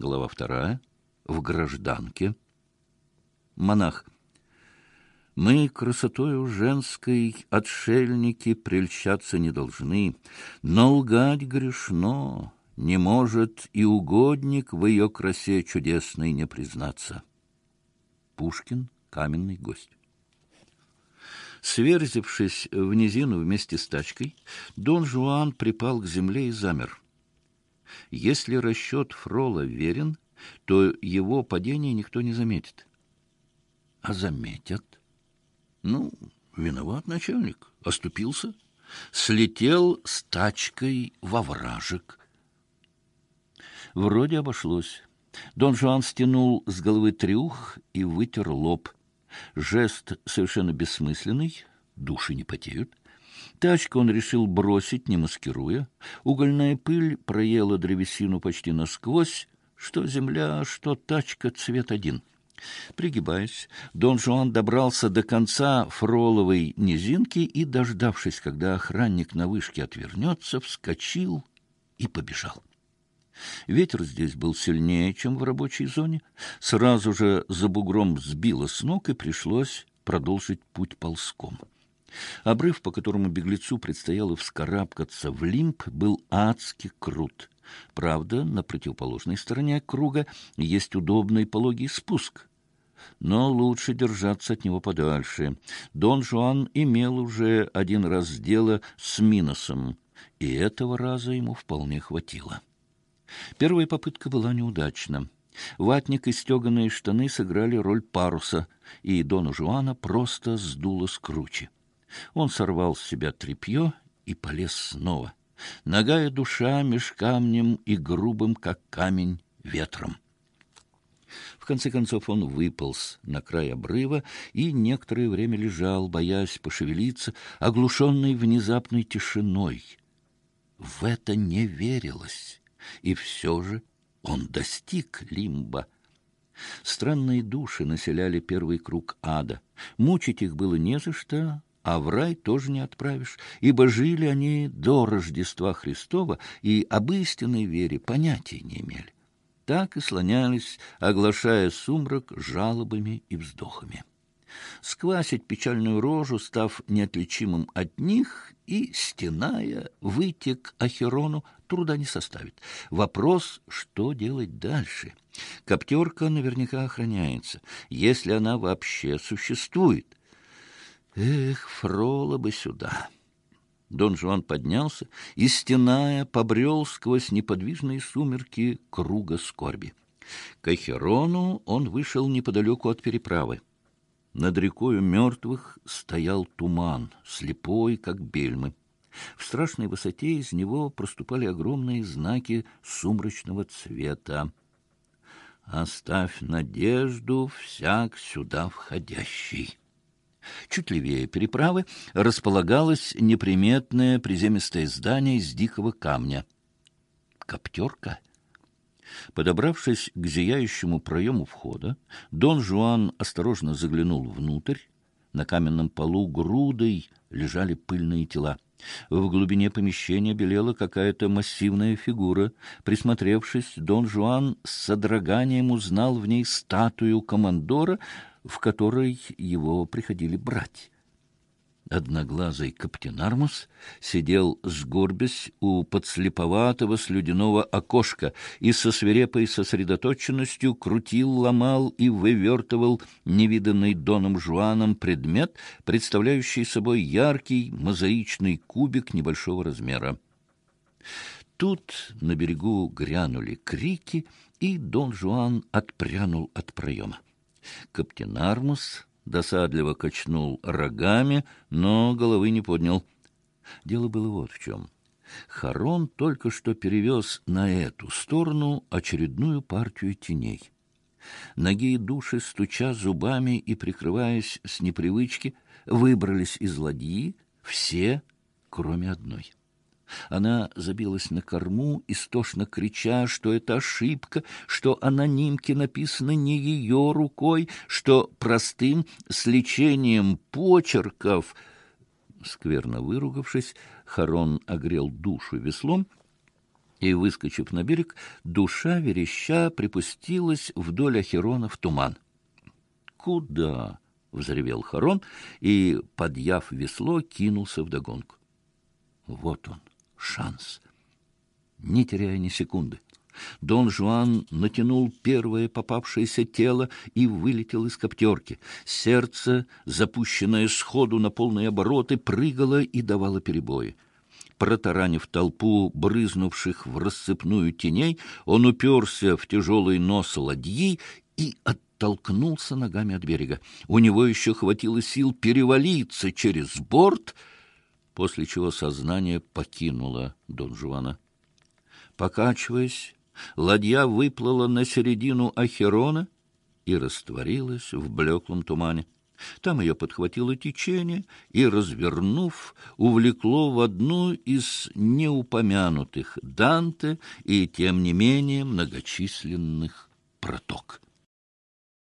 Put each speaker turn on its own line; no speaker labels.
Глава вторая. В гражданке. Монах. Мы красотою женской отшельники прельщаться не должны, но лгать грешно, не может и угодник в ее красе чудесной не признаться. Пушкин, каменный гость. Сверзившись в низину вместе с тачкой, Дон Жуан припал к земле и замер. Если расчет Фрола верен, то его падение никто не заметит. А заметят. Ну, виноват начальник, оступился, слетел с тачкой во вражек. Вроде обошлось. Дон Жуан стянул с головы трюх и вытер лоб. Жест совершенно бессмысленный, души не потеют. Тачку он решил бросить, не маскируя. Угольная пыль проела древесину почти насквозь. Что земля, что тачка, цвет один. Пригибаясь, Дон Жуан добрался до конца фроловой низинки и, дождавшись, когда охранник на вышке отвернется, вскочил и побежал. Ветер здесь был сильнее, чем в рабочей зоне. Сразу же за бугром сбило с ног, и пришлось продолжить путь ползком. Обрыв, по которому беглецу предстояло вскарабкаться в лимб, был адски крут. Правда, на противоположной стороне круга есть удобный пологий спуск. Но лучше держаться от него подальше. Дон Жуан имел уже один раз дело с Миносом, и этого раза ему вполне хватило. Первая попытка была неудачна. Ватник и стеганые штаны сыграли роль паруса, и Дону Жуана просто сдуло с кручи. Он сорвал с себя тряпье и полез снова. Ногая душа меж камнем и грубым, как камень, ветром. В конце концов он выполз на край обрыва и некоторое время лежал, боясь пошевелиться, оглушенный внезапной тишиной. В это не верилось. И все же он достиг лимба. Странные души населяли первый круг ада. Мучить их было не за что, а в рай тоже не отправишь, ибо жили они до Рождества Христова и об истинной вере понятия не имели. Так и слонялись, оглашая сумрак жалобами и вздохами сквасить печальную рожу, став неотличимым от них, и, стеная, выйти к Ахерону труда не составит. Вопрос, что делать дальше? Коптерка наверняка охраняется, если она вообще существует. Эх, Фрола бы сюда! Дон Жуан поднялся и, стеная, побрел сквозь неподвижные сумерки круга скорби. К Ахерону он вышел неподалеку от переправы. Над рекою мертвых стоял туман, слепой, как бельмы. В страшной высоте из него проступали огромные знаки сумрачного цвета. «Оставь надежду всяк сюда входящий». Чуть левее переправы располагалось неприметное приземистое здание из дикого камня. «Коптерка?» Подобравшись к зияющему проему входа, Дон Жуан осторожно заглянул внутрь. На каменном полу грудой лежали пыльные тела. В глубине помещения белела какая-то массивная фигура. Присмотревшись, Дон Жуан с содроганием узнал в ней статую командора, в которой его приходили брать. Одноглазый Каптенармус сидел, сгорбясь, у подслеповатого слюдяного окошка и со свирепой сосредоточенностью крутил, ломал и вывертывал невиданный Доном Жуаном предмет, представляющий собой яркий мозаичный кубик небольшого размера. Тут на берегу грянули крики, и Дон Жуан отпрянул от проема. Каптенармус досадливо качнул рогами, но головы не поднял. Дело было вот в чем. Харон только что перевез на эту сторону очередную партию теней. Ноги и души, стуча зубами и прикрываясь с непривычки, выбрались из ладьи все, кроме одной. Она забилась на корму, истошно крича, что это ошибка, что анонимки написаны не ее рукой, что простым сличением почерков... Скверно выругавшись, Харон огрел душу веслом и, выскочив на берег, душа вереща припустилась вдоль Ахерона в туман. «Куда?» — взревел Харон и, подъяв весло, кинулся вдогонку. Вот он, шанс. Не теряя ни секунды. Дон Жуан натянул первое попавшееся тело и вылетел из коптерки. Сердце, запущенное сходу на полные обороты, прыгало и давало перебои. Протаранив толпу брызнувших в рассыпную теней, он уперся в тяжелый нос ладьи и оттолкнулся ногами от берега. У него еще хватило сил перевалиться через борт, после чего сознание покинуло Дон Жуана. Покачиваясь, ладья выплыла на середину Ахерона и растворилась в блеклом тумане. Там ее подхватило течение и, развернув, увлекло в одну из неупомянутых Данте и, тем не менее, многочисленных проток.